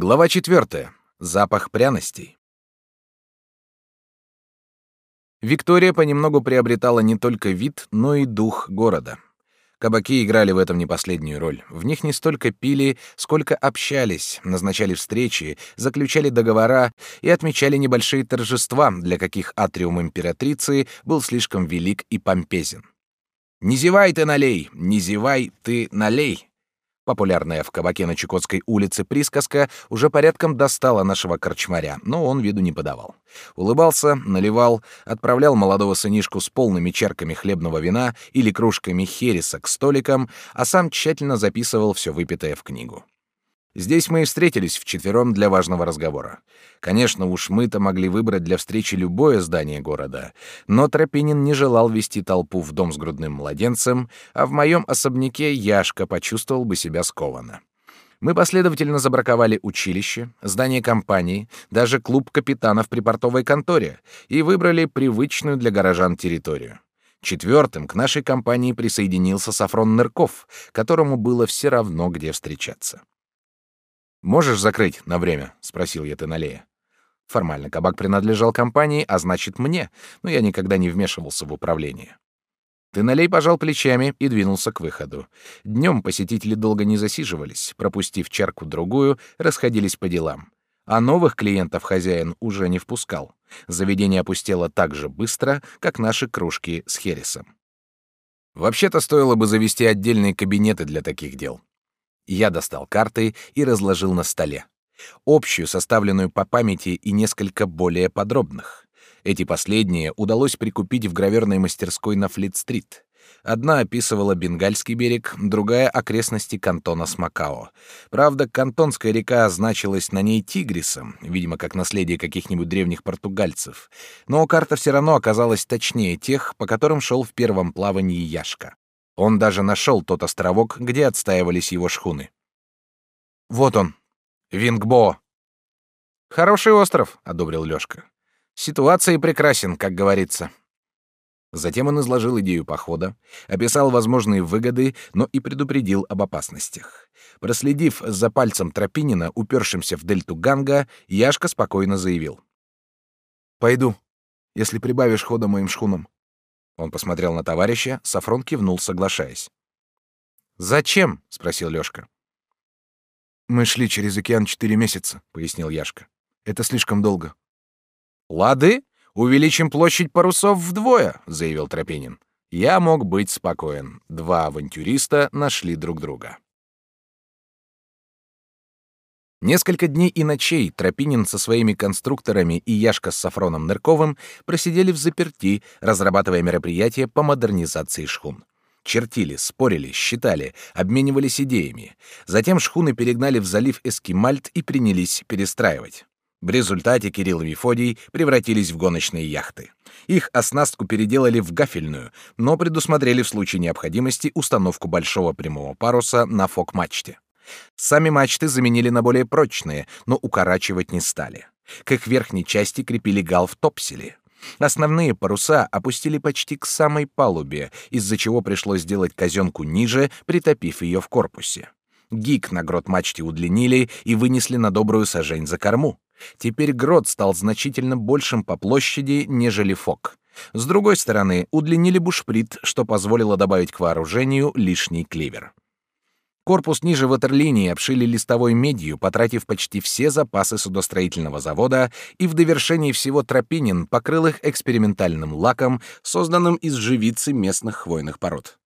Глава четвертая. Запах пряностей. Виктория понемногу приобретала не только вид, но и дух города. Кабаки играли в этом не последнюю роль. В них не столько пили, сколько общались, назначали встречи, заключали договора и отмечали небольшие торжества, для каких атриум императрицы был слишком велик и помпезен. «Не зевай ты налей! Не зевай ты налей!» Популярная в кабаке на Чукотской улице присказка уже порядком достала нашего корчмаря, но он виду не подавал. Улыбался, наливал, отправлял молодого сынишку с полными чарками хлебного вина или кружками хереса к столикам, а сам тщательно записывал все выпитое в книгу. Здесь мы и встретились вчетвером для важного разговора. Конечно, уж мы-то могли выбрать для встречи любое здание города, но Тропинин не желал вести толпу в дом с грудным младенцем, а в моем особняке Яшка почувствовал бы себя скованно. Мы последовательно забраковали училище, здание компании, даже клуб капитанов при портовой конторе и выбрали привычную для горожан территорию. Четвертым к нашей компании присоединился Сафрон Нырков, которому было все равно, где встречаться. «Можешь закрыть на время?» — спросил я Теналея. Формально кабак принадлежал компании, а значит мне, но я никогда не вмешивался в управление. Теналей пожал плечами и двинулся к выходу. Днем посетители долго не засиживались, пропустив чарку-другую, расходились по делам. А новых клиентов хозяин уже не впускал. Заведение опустело так же быстро, как наши кружки с хересом. Вообще-то стоило бы завести отдельные кабинеты для таких дел. Я достал карты и разложил на столе. Общую, составленную по памяти, и несколько более подробных. Эти последние удалось прикупить в граверной мастерской на Флит-стрит. Одна описывала Бенгальский берег, другая — окрестности кантона Смакао. Правда, Кантонская река значилась на ней Тигрисом, видимо, как наследие каких-нибудь древних португальцев. Но карта все равно оказалась точнее тех, по которым шел в первом плавании Яшка. Он даже нашел тот островок, где отстаивались его шхуны. Вот он, Вингбо. Хороший остров, одобрил Лёшка. Ситуация прекрасен, как говорится. Затем он изложил идею похода, описал возможные выгоды, но и предупредил об опасностях. Проследив за пальцем Тропинина, упершимся в дельту Ганга, Яшка спокойно заявил: "Пойду, если прибавишь хода моим шхунам. Он посмотрел на товарища, Сафрон кивнул, соглашаясь. «Зачем?» — спросил Лёшка. «Мы шли через океан четыре месяца», — пояснил Яшка. «Это слишком долго». «Лады, увеличим площадь парусов вдвое», — заявил Тропинин. Я мог быть спокоен. Два авантюриста нашли друг друга. Несколько дней и ночей Тропинин со своими конструкторами и Яшка с Сафроном Нырковым просидели в заперти, разрабатывая мероприятия по модернизации шхун. Чертили, спорили, считали, обменивались идеями. Затем шхуны перегнали в залив Эскимальт и принялись перестраивать. В результате Кирилл и Мефодий превратились в гоночные яхты. Их оснастку переделали в гафельную, но предусмотрели в случае необходимости установку большого прямого паруса на фок-мачте. Сами мачты заменили на более прочные, но укорачивать не стали. К их верхней части крепили гал в. Основные паруса опустили почти к самой палубе, из-за чего пришлось сделать казенку ниже, притопив ее в корпусе. Гик на грот мачте удлинили и вынесли на добрую сажень за корму. Теперь грот стал значительно большим по площади, нежели фок. С другой стороны, удлинили бушприт, что позволило добавить к вооружению лишний кливер. Корпус ниже ватерлинии обшили листовой медью, потратив почти все запасы судостроительного завода, и в довершении всего Тропинин покрыл их экспериментальным лаком, созданным из живицы местных хвойных пород.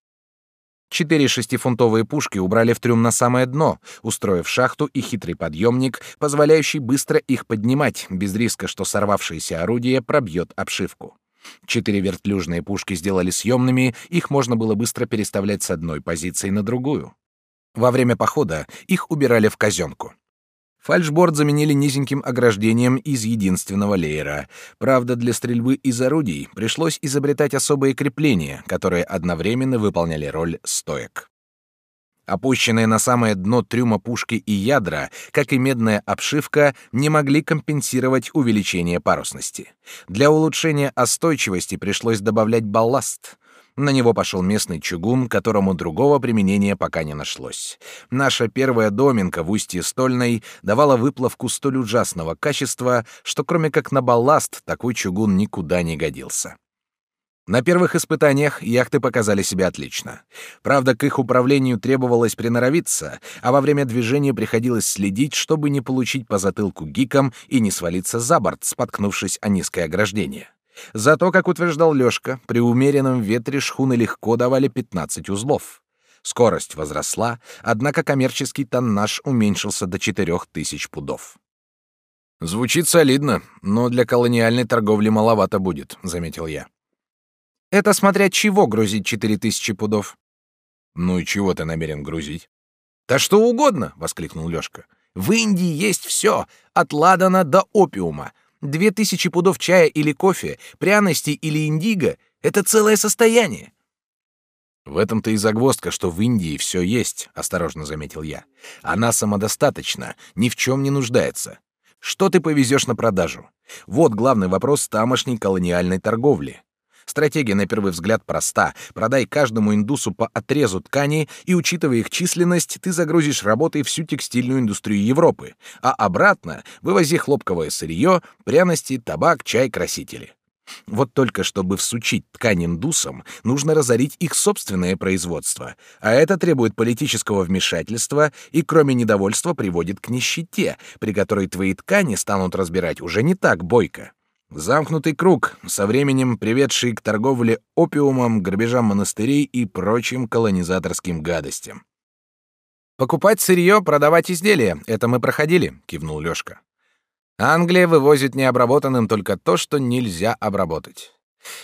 Четыре шестифунтовые пушки убрали в трюм на самое дно, устроив шахту и хитрый подъемник, позволяющий быстро их поднимать, без риска, что сорвавшееся орудие пробьет обшивку. Четыре вертлюжные пушки сделали съемными, их можно было быстро переставлять с одной позиции на другую. Во время похода их убирали в казенку. Фальшборд заменили низеньким ограждением из единственного леера. Правда, для стрельбы из орудий пришлось изобретать особые крепления, которые одновременно выполняли роль стоек. Опущенные на самое дно трюма пушки и ядра, как и медная обшивка, не могли компенсировать увеличение парусности. Для улучшения остойчивости пришлось добавлять балласт. На него пошел местный чугун, которому другого применения пока не нашлось. Наша первая доминка в устье Стольной давала выплавку столь ужасного качества, что кроме как на балласт такой чугун никуда не годился. На первых испытаниях яхты показали себя отлично. Правда, к их управлению требовалось приноровиться, а во время движения приходилось следить, чтобы не получить по затылку гиком и не свалиться за борт, споткнувшись о низкое ограждение. Зато, как утверждал Лёшка, при умеренном ветре шхуны легко давали 15 узлов. Скорость возросла, однако коммерческий тоннаж уменьшился до 4000 пудов. «Звучит солидно, но для колониальной торговли маловато будет», — заметил я. «Это смотря чего грузить 4000 пудов». «Ну и чего ты намерен грузить?» «Да что угодно!» — воскликнул Лёшка. «В Индии есть все, от ладана до опиума, Две тысячи пудов чая или кофе, пряностей или индиго — это целое состояние. В этом-то и загвоздка, что в Индии все есть, осторожно заметил я. Она самодостаточна, ни в чем не нуждается. Что ты повезешь на продажу? Вот главный вопрос тамошней колониальной торговли. Стратегия на первый взгляд проста. Продай каждому индусу по отрезу ткани, и, учитывая их численность, ты загрузишь работой всю текстильную индустрию Европы, а обратно вывози хлопковое сырье, пряности, табак, чай, красители. Вот только чтобы всучить ткань индусам, нужно разорить их собственное производство, а это требует политического вмешательства и, кроме недовольства, приводит к нищете, при которой твои ткани станут разбирать уже не так бойко. Замкнутый круг, со временем приведший к торговле опиумом, грабежам монастырей и прочим колонизаторским гадостям. «Покупать сырье, продавать изделия — это мы проходили», — кивнул Лёшка. «Англия вывозит необработанным только то, что нельзя обработать.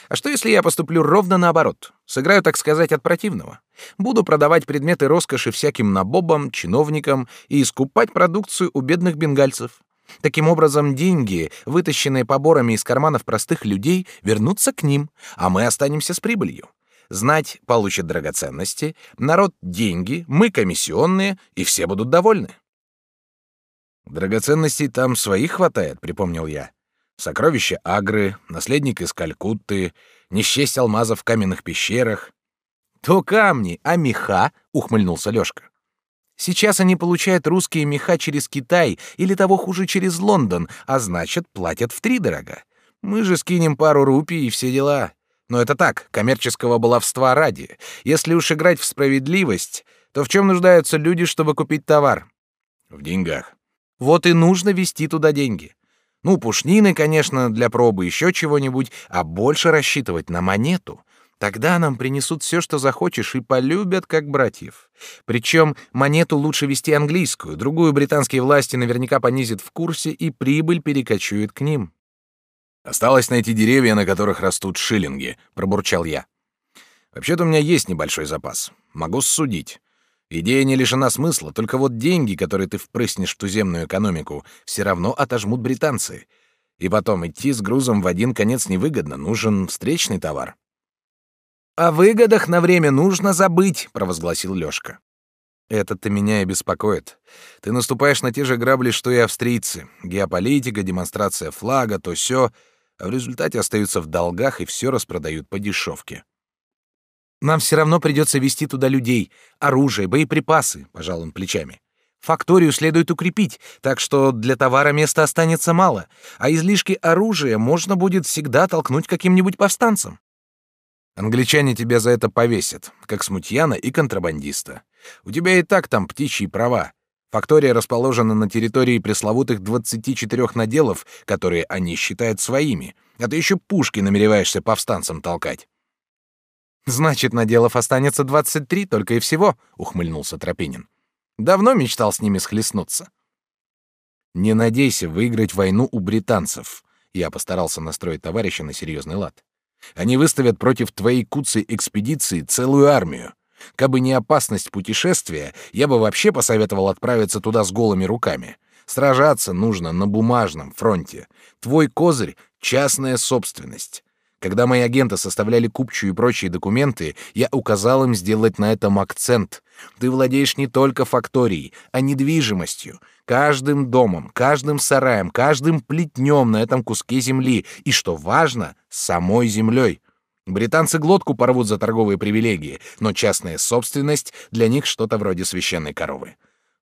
А что, если я поступлю ровно наоборот? Сыграю, так сказать, от противного. Буду продавать предметы роскоши всяким набобам, чиновникам и искупать продукцию у бедных бенгальцев. Таким образом, деньги, вытащенные поборами из карманов простых людей, вернутся к ним, а мы останемся с прибылью. Знать получит драгоценности, народ — деньги, мы — комиссионные, и все будут довольны. «Драгоценностей там своих хватает», — припомнил я. «Сокровища Агры, наследник из Калькутты, не счесть алмазов в каменных пещерах». «То камни, а меха?» — ухмыльнулся Лёшка. Сейчас они получают русские меха через Китай или того хуже через Лондон, а значит, платят втридорога. Мы же скинем пару рупий и все дела. Но это так, коммерческого баловства ради. Если уж играть в справедливость, то в чем нуждаются люди, чтобы купить товар? В деньгах. Вот и нужно вести туда деньги. Ну, пушнины, конечно, для пробы еще чего-нибудь, а больше рассчитывать на монету. Тогда нам принесут все, что захочешь, и полюбят как братьев. Причем монету лучше вести английскую, другую британские власти наверняка понизят в курсе, и прибыль перекочует к ним. Осталось найти деревья, на которых растут шиллинги, пробурчал я. Вообще-то у меня есть небольшой запас. Могу судить. Идея не лишена смысла, только вот деньги, которые ты впрыснешь в туземную экономику, все равно отожмут британцы. И потом идти с грузом в один конец невыгодно, нужен встречный товар. О выгодах на время нужно забыть, провозгласил Лёшка. Это-то меня и беспокоит. Ты наступаешь на те же грабли, что и австрийцы. Геополитика, демонстрация флага, то сё, а в результате остаются в долгах и все распродают по дешевке. Нам все равно придется вести туда людей, оружие, боеприпасы, пожал он плечами. Факторию следует укрепить, так что для товара места останется мало, а излишки оружия можно будет всегда толкнуть каким-нибудь повстанцам. Англичане тебя за это повесят, как смутьяна и контрабандиста. У тебя и так там птичьи права. Фактория расположена на территории пресловутых 24 наделов, которые они считают своими, а ты еще пушки намереваешься повстанцам толкать. Значит, наделов останется 23 только и всего, ухмыльнулся Тропинин. Давно мечтал с ними схлестнуться. Не надейся выиграть войну у британцев. Я постарался настроить товарища на серьезный лад. Они выставят против твоей куцей экспедиции целую армию. Кабы не опасность путешествия, я бы вообще посоветовал отправиться туда с голыми руками. Сражаться нужно на бумажном фронте. Твой козырь — частная собственность. Когда мои агенты составляли купчую и прочие документы, я указал им сделать на этом акцент. Ты владеешь не только факторией, а недвижимостью, каждым домом, каждым сараем, каждым плетнем на этом куске земли и, что важно, самой землей. Британцы глотку порвут за торговые привилегии, но частная собственность для них что-то вроде священной коровы.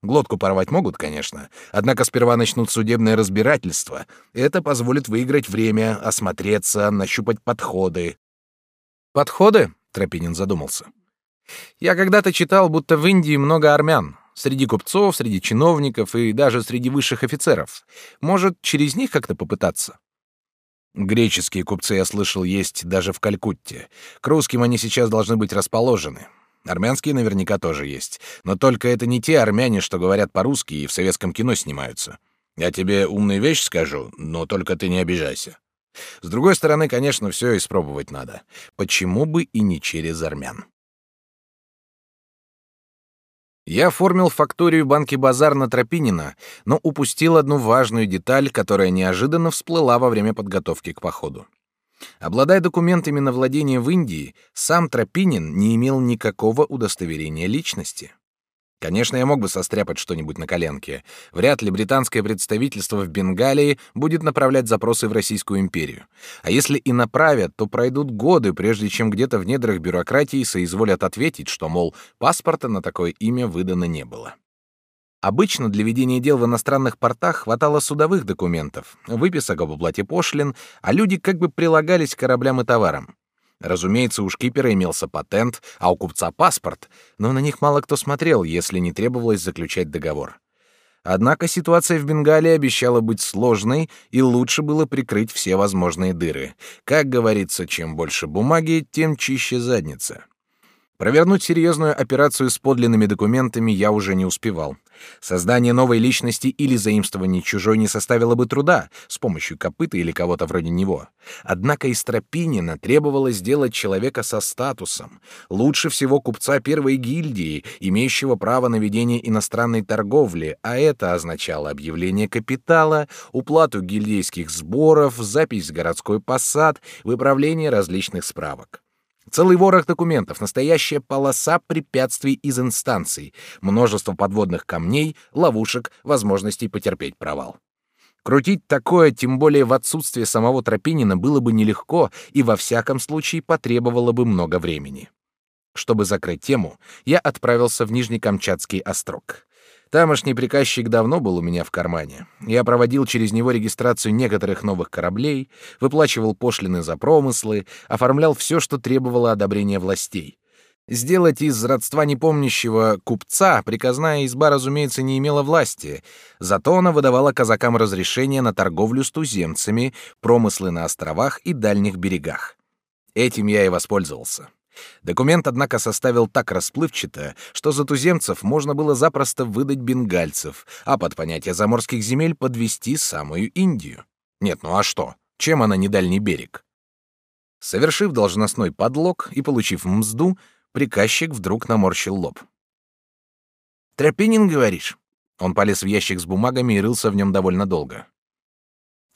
Глотку порвать могут, конечно, однако сперва начнут судебное разбирательство. Это позволит выиграть время, осмотреться, нащупать подходы. Подходы? Тропинин задумался. Я когда-то читал, будто в Индии много армян. Среди купцов, среди чиновников и даже среди высших офицеров. Может, через них как-то попытаться? Греческие купцы, я слышал, есть даже в Калькутте. К русским они сейчас должны быть расположены. Армянские наверняка тоже есть. Но только это не те армяне, что говорят по-русски и в советском кино снимаются. Я тебе умную вещь скажу, но только ты не обижайся. С другой стороны, конечно, все испробовать надо. Почему бы и не через армян? Я оформил факторию банки «Базар» на Тропинина, но упустил одну важную деталь, которая неожиданно всплыла во время подготовки к походу. Обладая документами на владение в Индии, сам Тропинин не имел никакого удостоверения личности. Конечно, я мог бы состряпать что-нибудь на коленке. Вряд ли британское представительство в Бенгалии будет направлять запросы в Российскую империю. А если и направят, то пройдут годы, прежде чем где-то в недрах бюрократии соизволят ответить, что, мол, паспорта на такое имя выдано не было. Обычно для ведения дел в иностранных портах хватало судовых документов, выписок об уплате пошлин, а люди как бы прилагались к кораблям и товарам. Разумеется, у шкипера имелся патент, а у купца паспорт, но на них мало кто смотрел, если не требовалось заключать договор. Однако ситуация в Бенгалии обещала быть сложной, и лучше было прикрыть все возможные дыры. Как говорится, чем больше бумаги, тем чище задница. Провернуть серьезную операцию с подлинными документами я уже не успевал. Создание новой личности или заимствование чужой не составило бы труда с помощью копыта или кого-то вроде него. Однако из Тропинина требовалось сделать человека со статусом, лучше всего купца первой гильдии, имеющего право на ведение иностранной торговли, а это означало объявление капитала, уплату гильдейских сборов, запись в городской посад, выправление различных справок. Целый ворох документов, настоящая полоса препятствий из инстанций, множество подводных камней, ловушек, возможностей потерпеть провал. Крутить такое, тем более в отсутствие самого Тропинина, было бы нелегко и во всяком случае потребовало бы много времени. Чтобы закрыть тему, я отправился в Нижнекамчатский острог. Тамошний приказчик давно был у меня в кармане. Я проводил через него регистрацию некоторых новых кораблей, выплачивал пошлины за промыслы, оформлял все, что требовало одобрения властей. Сделать из родства непомнящего купца приказная изба, разумеется, не имела власти, зато она выдавала казакам разрешение на торговлю с туземцами, промыслы на островах и дальних берегах. Этим я и воспользовался. Документ, однако, составил так расплывчато, что за туземцев можно было запросто выдать бенгальцев, а под понятие заморских земель подвести самую Индию. Нет, ну а что? Чем она не дальний берег? Совершив должностной подлог и получив мзду, приказчик вдруг наморщил лоб. «Тропинин, говоришь?» Он полез в ящик с бумагами и рылся в нем довольно долго.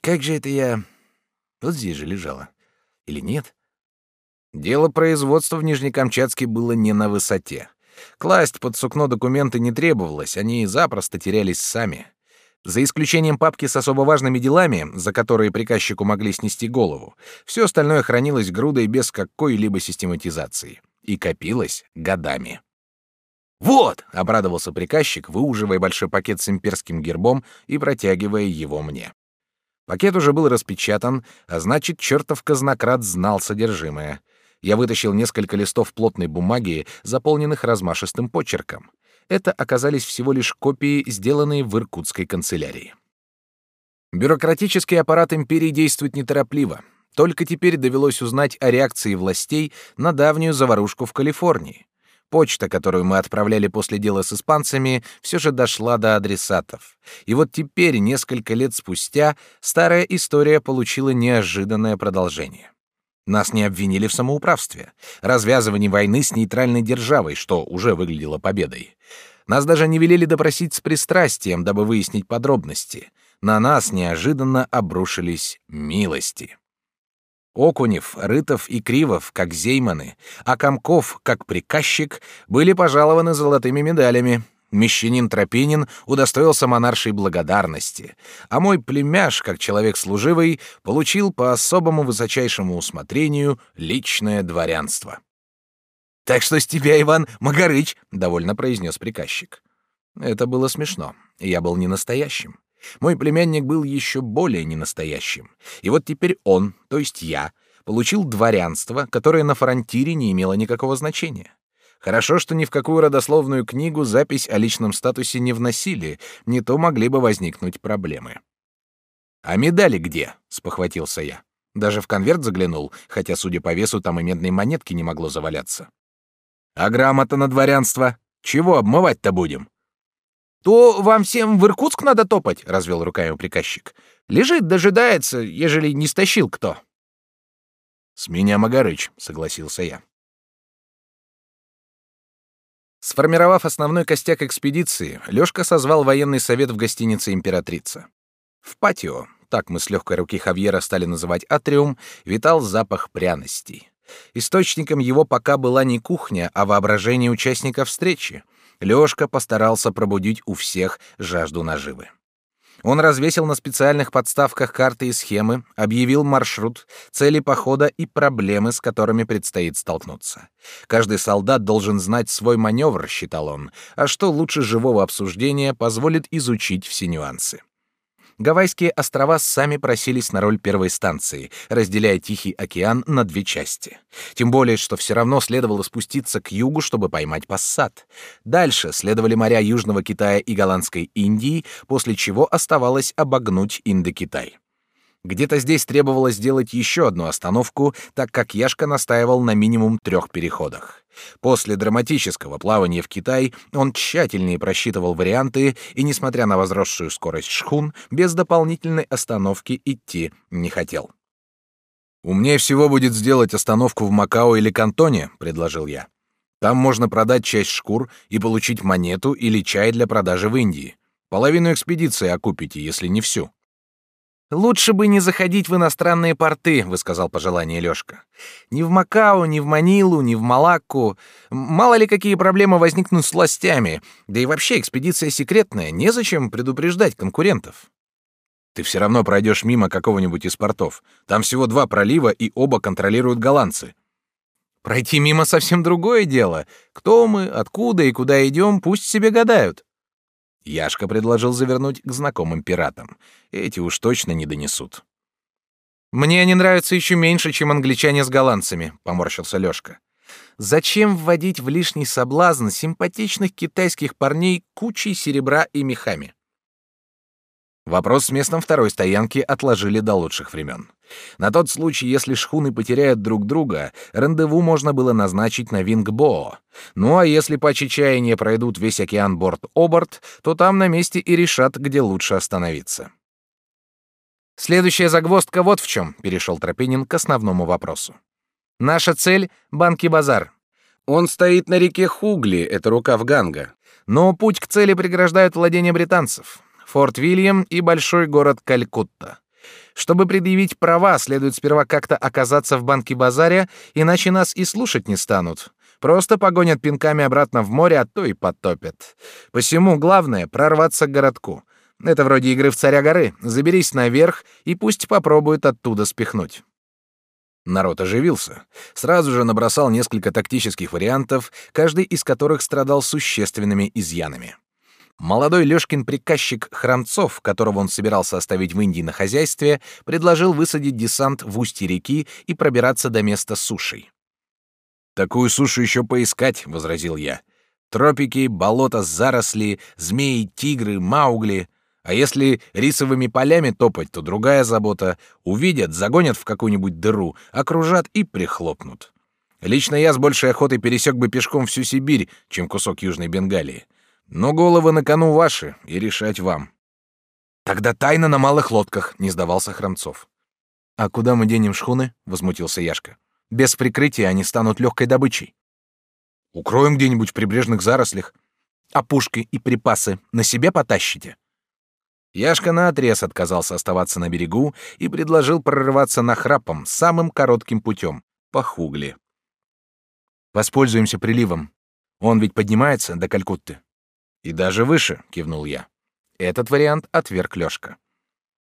«Как же это я...» Вот здесь же лежала. Или нет? Дело производства в Нижнекамчатске было не на высоте. Класть под сукно документы не требовалось, они запросто терялись сами. За исключением папки с особо важными делами, за которые приказчику могли снести голову, все остальное хранилось грудой без какой-либо систематизации. И копилось годами. «Вот!» — обрадовался приказчик, выуживая большой пакет с имперским гербом и протягивая его мне. Пакет уже был распечатан, а значит, чертов казнократ знал содержимое я вытащил несколько листов плотной бумаги, заполненных размашистым почерком. Это оказались всего лишь копии, сделанные в иркутской канцелярии. Бюрократический аппарат империи действует неторопливо. Только теперь довелось узнать о реакции властей на давнюю заварушку в Калифорнии. Почта, которую мы отправляли после дела с испанцами, все же дошла до адресатов. И вот теперь, несколько лет спустя, старая история получила неожиданное продолжение. Нас не обвинили в самоуправстве, развязывании войны с нейтральной державой, что уже выглядело победой. Нас даже не велели допросить с пристрастием, дабы выяснить подробности. На нас неожиданно обрушились милости. Окунев, Рытов и Кривов, как зейманы, а Комков, как приказчик, были пожалованы золотыми медалями. Мещанин Тропинин удостоился монаршей благодарности, а мой племяш, как человек служивый, получил по особому высочайшему усмотрению личное дворянство. «Так что с тебя, Иван Магарыч», — довольно произнес приказчик. Это было смешно. Я был не настоящим. Мой племянник был еще более ненастоящим. И вот теперь он, то есть я, получил дворянство, которое на фронтире не имело никакого значения. Хорошо, что ни в какую родословную книгу запись о личном статусе не вносили, не то могли бы возникнуть проблемы. «А медали где?» — спохватился я. Даже в конверт заглянул, хотя, судя по весу, там и медной монетки не могло заваляться. «А грамота на дворянство? Чего обмывать-то будем?» «То вам всем в Иркутск надо топать», — развел руками приказчик. «Лежит, дожидается, ежели не стащил кто». «С меня Магарыч», — согласился я. Сформировав основной костяк экспедиции, Лёшка созвал военный совет в гостинице «Императрица». В патио, так мы с легкой руки Хавьера стали называть атриум, витал запах пряностей. Источником его пока была не кухня, а воображение участников встречи. Лёшка постарался пробудить у всех жажду наживы. Он развесил на специальных подставках карты и схемы, объявил маршрут, цели похода и проблемы, с которыми предстоит столкнуться. Каждый солдат должен знать свой маневр, считал он, а что лучше живого обсуждения позволит изучить все нюансы. Гавайские острова сами просились на роль первой станции, разделяя Тихий океан на две части. Тем более, что все равно следовало спуститься к югу, чтобы поймать пассат. Дальше следовали моря Южного Китая и Голландской Индии, после чего оставалось обогнуть Индокитай. Где-то здесь требовалось сделать еще одну остановку, так как Яшка настаивал на минимум трех переходах. После драматического плавания в Китай он тщательнее просчитывал варианты и, несмотря на возросшую скорость шхун, без дополнительной остановки идти не хотел. «Умнее всего будет сделать остановку в Макао или Кантоне», — предложил я. «Там можно продать часть шкур и получить монету или чай для продажи в Индии. Половину экспедиции окупите, если не всю». Лучше бы не заходить в иностранные порты, высказал пожелание Лёшка. Ни в Макао, ни в Манилу, ни в Малакку. Мало ли какие проблемы возникнут с властями. Да и вообще экспедиция секретная, незачем предупреждать конкурентов. Ты все равно пройдешь мимо какого-нибудь из портов. Там всего два пролива, и оба контролируют голландцы. Пройти мимо совсем другое дело. Кто мы, откуда и куда идем, пусть себе гадают. Яшка предложил завернуть к знакомым пиратам. Эти уж точно не донесут. Мне они нравятся еще меньше, чем англичане с голландцами, поморщился Лёшка. Зачем вводить в лишний соблазн симпатичных китайских парней кучей серебра и мехами? Вопрос с местом второй стоянки отложили до лучших времен. На тот случай, если шхуны потеряют друг друга, рандеву можно было назначить на Вингбоо. Ну а если по чаяния пройдут весь океан борт-оборт, то там на месте и решат, где лучше остановиться. Следующая загвоздка вот в чем, перешел Тропинин к основному вопросу. Наша цель — Банки-базар. Он стоит на реке Хугли, это рукав Ганга. Но путь к цели преграждают владения британцев. Форт Вильям и большой город Калькутта. Чтобы предъявить права, следует сперва как-то оказаться в банке базаре, иначе нас и слушать не станут. Просто погонят пинками обратно в море, а то и потопят. Посему главное прорваться к городку. Это вроде игры в царя горы. Заберись наверх и пусть попробуют оттуда спихнуть. Народ оживился. Сразу же набросал несколько тактических вариантов, каждый из которых страдал существенными изъянами. Молодой Лёшкин приказчик Храмцов, которого он собирался оставить в Индии на хозяйстве, предложил высадить десант в устье реки и пробираться до места суши. «Такую сушу еще поискать», — возразил я. «Тропики, болота, заросли, змеи, тигры, маугли. А если рисовыми полями топать, то другая забота. Увидят, загонят в какую-нибудь дыру, окружат и прихлопнут. Лично я с большей охотой пересек бы пешком всю Сибирь, чем кусок Южной Бенгалии. Но головы на кону ваши, и решать вам. Тогда тайна на малых лодках, не сдавался Храмцов. А куда мы денем шхуны? возмутился Яшка. Без прикрытия они станут легкой добычей. Укроем где-нибудь в прибрежных зарослях. А пушки и припасы на себе потащите. Яшка наотрез отказался оставаться на берегу и предложил прорываться на храпом самым коротким путем по Хугли. Воспользуемся приливом. Он ведь поднимается до Калькутты. И даже выше, кивнул я. Этот вариант отверг Лёшка.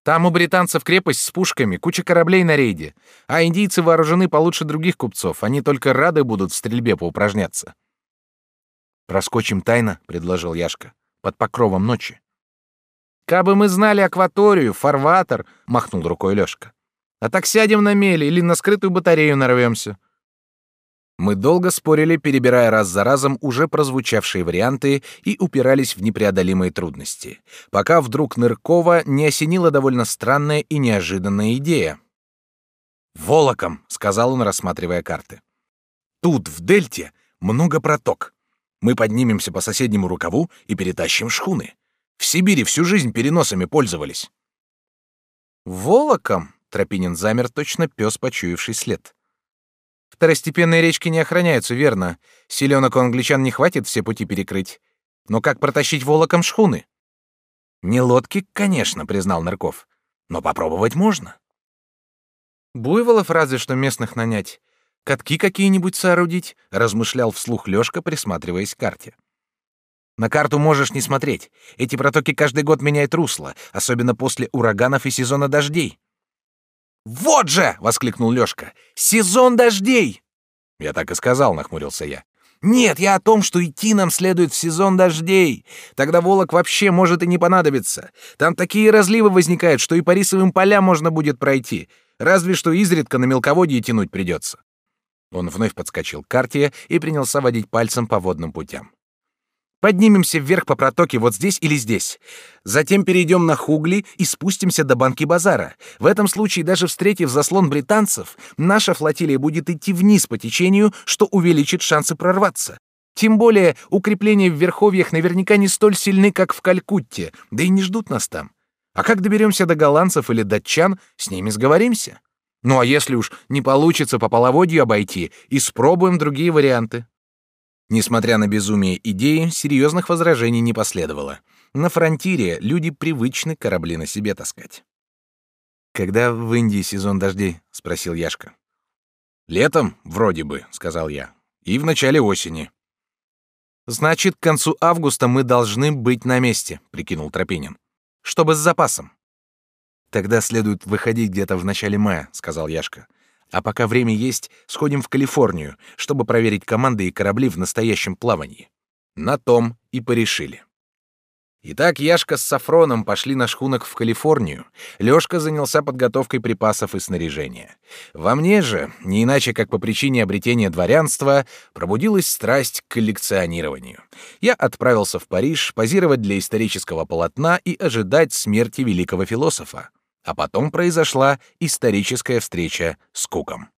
Там у британцев крепость с пушками, куча кораблей на рейде, а индийцы вооружены получше других купцов, они только рады будут в стрельбе поупражняться. Проскочим тайно, предложил Яшка, под покровом ночи. Кабы мы знали акваторию, фарватер, махнул рукой Лёшка. А так сядем на мели или на скрытую батарею нарвемся. Мы долго спорили, перебирая раз за разом уже прозвучавшие варианты и упирались в непреодолимые трудности, пока вдруг Ныркова не осенила довольно странная и неожиданная идея. «Волоком», — сказал он, рассматривая карты. «Тут, в дельте, много проток. Мы поднимемся по соседнему рукаву и перетащим шхуны. В Сибири всю жизнь переносами пользовались». «Волоком?» — Тропинин замер, точно пес, почуявший след. Второстепенные речки не охраняются, верно. Селенок у англичан не хватит все пути перекрыть. Но как протащить волоком шхуны? Не лодки, конечно, признал Нырков. Но попробовать можно. Буйволов разве что местных нанять. Катки какие-нибудь соорудить, размышлял вслух Лёшка, присматриваясь к карте. На карту можешь не смотреть. Эти протоки каждый год меняют русло, особенно после ураганов и сезона дождей. «Вот же!» — воскликнул Лёшка. «Сезон дождей!» «Я так и сказал», — нахмурился я. «Нет, я о том, что идти нам следует в сезон дождей. Тогда Волок вообще может и не понадобиться. Там такие разливы возникают, что и по рисовым полям можно будет пройти. Разве что изредка на мелководье тянуть придется». Он вновь подскочил к карте и принялся водить пальцем по водным путям. Поднимемся вверх по протоке вот здесь или здесь. Затем перейдем на Хугли и спустимся до банки базара. В этом случае, даже встретив заслон британцев, наша флотилия будет идти вниз по течению, что увеличит шансы прорваться. Тем более, укрепления в верховьях наверняка не столь сильны, как в Калькутте, да и не ждут нас там. А как доберемся до голландцев или датчан, с ними сговоримся. Ну а если уж не получится по половодью обойти, испробуем другие варианты. Несмотря на безумие идеи, серьезных возражений не последовало. На фронтире люди привычны корабли на себе таскать. «Когда в Индии сезон дождей?» — спросил Яшка. «Летом, вроде бы», — сказал я. «И в начале осени». «Значит, к концу августа мы должны быть на месте», — прикинул Тропинин. «Чтобы с запасом». «Тогда следует выходить где-то в начале мая», — сказал Яшка. А пока время есть, сходим в Калифорнию, чтобы проверить команды и корабли в настоящем плавании. На том и порешили. Итак, Яшка с Сафроном пошли на шхунок в Калифорнию. Лёшка занялся подготовкой припасов и снаряжения. Во мне же, не иначе как по причине обретения дворянства, пробудилась страсть к коллекционированию. Я отправился в Париж позировать для исторического полотна и ожидать смерти великого философа. А потом произошла историческая встреча с Куком.